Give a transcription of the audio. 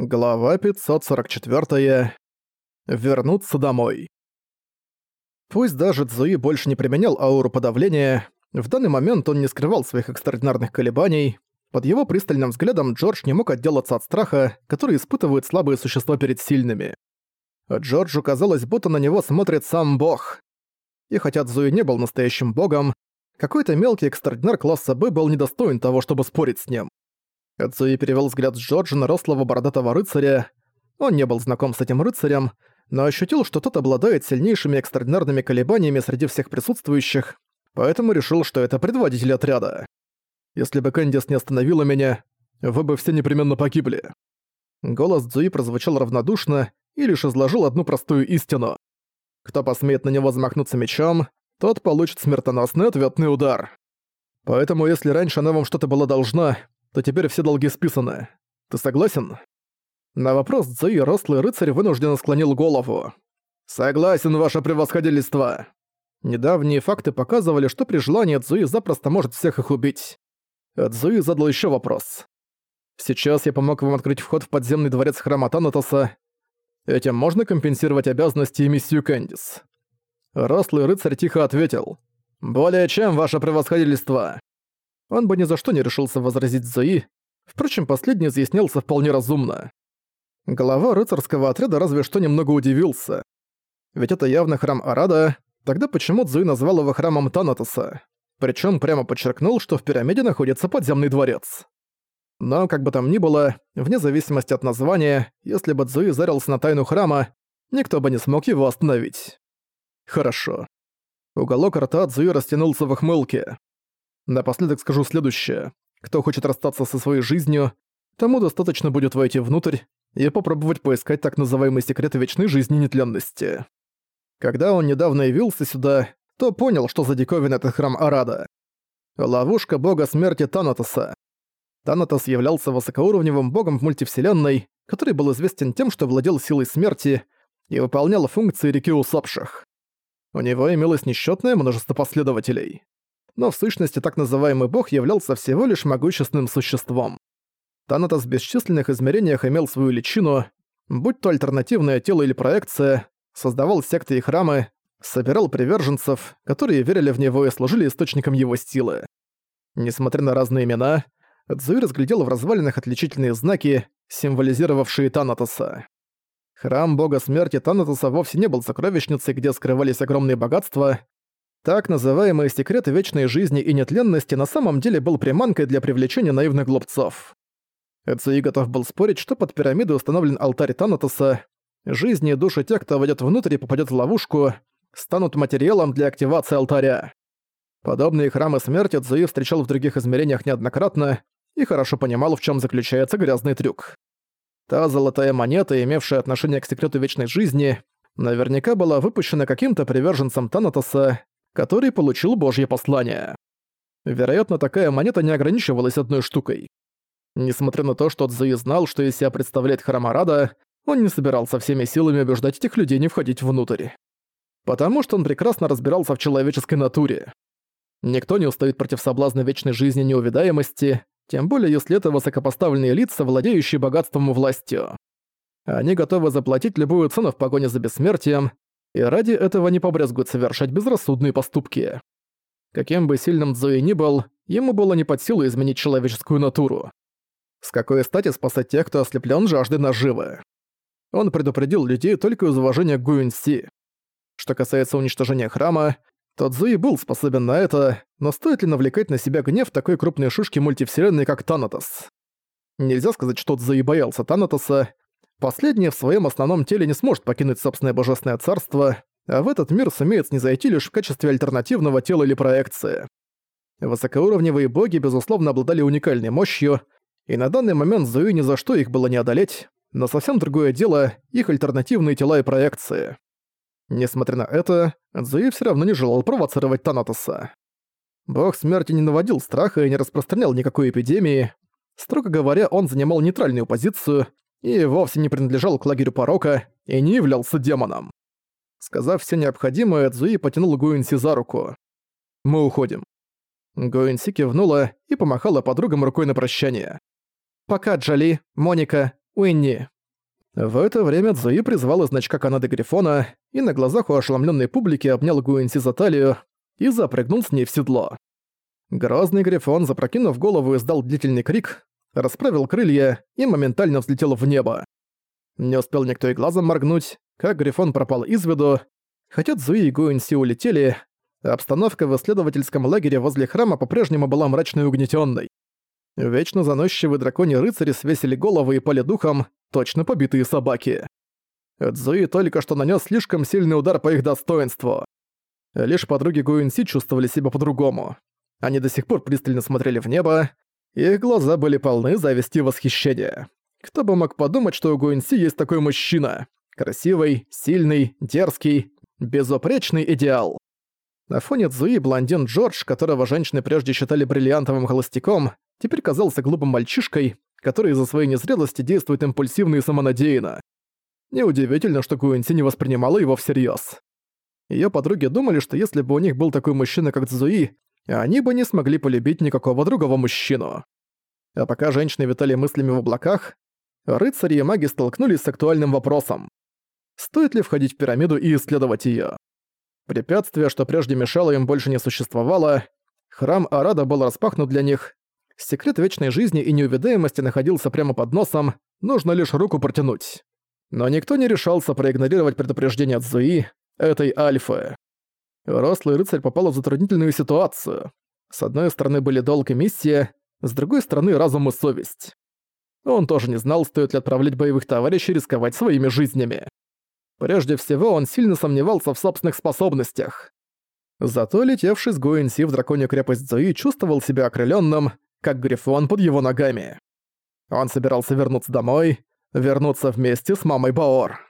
Глава 544. Вернуться домой. Пусть даже Цзуи больше не применял ауру подавления, в данный момент он не скрывал своих экстраординарных колебаний. Под его пристальным взглядом Джордж не мог отделаться от страха, который испытывают слабые существа перед сильными. Джорджу казалось, будто на него смотрит сам бог. И хотя Цзуи не был настоящим богом, какой-то мелкий экстраординар класса Б был недостоин того, чтобы спорить с ним. Эцуи перевел взгляд с Джорджа на рослого бородатого рыцаря. Он не был знаком с этим рыцарем, но ощутил, что тот обладает сильнейшими экстраординарными колебаниями среди всех присутствующих, поэтому решил, что это предводитель отряда. «Если бы Кэндис не остановила меня, вы бы все непременно погибли». Голос Цзуи прозвучал равнодушно и лишь изложил одну простую истину. Кто посмеет на него замахнуться мечом, тот получит смертоносный ответный удар. Поэтому если раньше она вам что-то была должна, то теперь все долги списаны. Ты согласен?» На вопрос Цзуи рослый рыцарь вынужденно склонил голову. «Согласен, ваше превосходительство!» Недавние факты показывали, что при желании Цзуи запросто может всех их убить. Цзуи задал еще вопрос. «Сейчас я помог вам открыть вход в подземный дворец храма Танатоса. Этим можно компенсировать обязанности и миссию Кэндис?» Рослый рыцарь тихо ответил. «Более чем, ваше превосходительство!» Он бы ни за что не решился возразить Зои, впрочем, последний изъяснялся вполне разумно. Глава рыцарского отряда разве что немного удивился. Ведь это явно храм Арада, тогда почему Цзуи назвал его храмом Танатоса? Причем прямо подчеркнул, что в пирамиде находится подземный дворец. Но, как бы там ни было, вне зависимости от названия, если бы Цзуи зарился на тайну храма, никто бы не смог его остановить. Хорошо. Уголок рта Цзуи растянулся в охмылке. Напоследок скажу следующее. Кто хочет расстаться со своей жизнью, тому достаточно будет войти внутрь и попробовать поискать так называемый секрет вечной жизни нетленности. Когда он недавно явился сюда, то понял, что за диковин этот храм Арада. Ловушка бога смерти Танатоса. Танатос являлся высокоуровневым богом в мультивселенной, который был известен тем, что владел силой смерти и выполнял функции реки усопших. У него имелось несчетное множество последователей но в сущности так называемый бог являлся всего лишь могущественным существом. Танатос в бесчисленных измерениях имел свою личину, будь то альтернативное тело или проекция, создавал секты и храмы, собирал приверженцев, которые верили в него и служили источником его силы. Несмотря на разные имена, Цзуи разглядел в развалинах отличительные знаки, символизировавшие Танатоса. Храм бога смерти Танатоса вовсе не был сокровищницей, где скрывались огромные богатства, так называемые секреты вечной жизни и нетленности на самом деле был приманкой для привлечения наивных глупцов. Эцуи готов был спорить, что под пирамидой установлен алтарь Танатоса, жизни и души тех, кто войдет внутрь и попадет в ловушку, станут материалом для активации алтаря. Подобные храмы смерти Цзуи встречал в других измерениях неоднократно и хорошо понимал, в чем заключается грязный трюк. Та золотая монета, имевшая отношение к секрету вечной жизни, наверняка была выпущена каким-то приверженцем Танатоса, который получил божье послание. Вероятно, такая монета не ограничивалась одной штукой. Несмотря на то, что Цзуи знал, что из себя представляет Харамарада, он не собирался всеми силами убеждать этих людей не входить внутрь. Потому что он прекрасно разбирался в человеческой натуре. Никто не устоит против соблазна вечной жизни неувидаемости, тем более если это высокопоставленные лица, владеющие богатством и властью. Они готовы заплатить любую цену в погоне за бессмертием, и ради этого не побрезгуют совершать безрассудные поступки. Каким бы сильным Цзуи ни был, ему было не под силу изменить человеческую натуру. С какой стати спасать тех, кто ослеплен жаждой наживы? Он предупредил людей только из уважения к Гуинси. Что касается уничтожения храма, то Цзуи был способен на это, но стоит ли навлекать на себя гнев такой крупной шишки мультивселенной, как Танатос? Нельзя сказать, что Цзуи боялся Танатоса, Последний в своем основном теле не сможет покинуть собственное божественное царство, а в этот мир сумеет снизойти лишь в качестве альтернативного тела или проекции. Высокоуровневые боги, безусловно, обладали уникальной мощью, и на данный момент Зуи ни за что их было не одолеть, но совсем другое дело — их альтернативные тела и проекции. Несмотря на это, Зуи все равно не желал провоцировать Танатоса. Бог смерти не наводил страха и не распространял никакой эпидемии. Строго говоря, он занимал нейтральную позицию, и вовсе не принадлежал к лагерю порока и не являлся демоном. Сказав все необходимое, Цзуи потянул Гуинси за руку. «Мы уходим». Гуинси кивнула и помахала подругам рукой на прощание. «Пока, Джоли, Моника, Уинни». В это время Цзуи призвал из значка Канады Грифона и на глазах у ошеломленной публики обнял Гуэнси за талию и запрыгнул с ней в седло. Грозный Грифон, запрокинув голову, издал длительный крик, расправил крылья и моментально взлетел в небо. Не успел никто и глазом моргнуть, как Грифон пропал из виду, хотя Цзуи и Гуэнси улетели, обстановка в исследовательском лагере возле храма по-прежнему была мрачной и угнетённой. Вечно заносчивые драконьи рыцари свесили головы и пали духом, точно побитые собаки. Цзуи только что нанес слишком сильный удар по их достоинству. Лишь подруги Гуинси чувствовали себя по-другому. Они до сих пор пристально смотрели в небо, их глаза были полны зависти и восхищения. Кто бы мог подумать, что у Гуинси есть такой мужчина. Красивый, сильный, дерзкий, безупречный идеал. На фоне Цзуи блондин Джордж, которого женщины прежде считали бриллиантовым холостяком, теперь казался глупым мальчишкой, который из-за своей незрелости действует импульсивно и самонадеянно. Неудивительно, что Гуэнси не воспринимала его всерьез. Её подруги думали, что если бы у них был такой мужчина, как Цзуи, они бы не смогли полюбить никакого другого мужчину. А пока женщины витали мыслями в облаках, рыцари и маги столкнулись с актуальным вопросом. Стоит ли входить в пирамиду и исследовать её? Препятствие, что прежде мешало им, больше не существовало. Храм Арада был распахнут для них. Секрет вечной жизни и неувидаемости находился прямо под носом, нужно лишь руку протянуть. Но никто не решался проигнорировать предупреждение Цзуи, этой Альфы. Рослый рыцарь попал в затруднительную ситуацию. С одной стороны были долг и миссия, с другой стороны разум и совесть. Он тоже не знал, стоит ли отправлять боевых товарищей рисковать своими жизнями. Прежде всего, он сильно сомневался в собственных способностях. Зато летевший с Гуэнси в драконью крепость Зои чувствовал себя окрылённым, как грифон под его ногами. Он собирался вернуться домой, вернуться вместе с мамой Баор.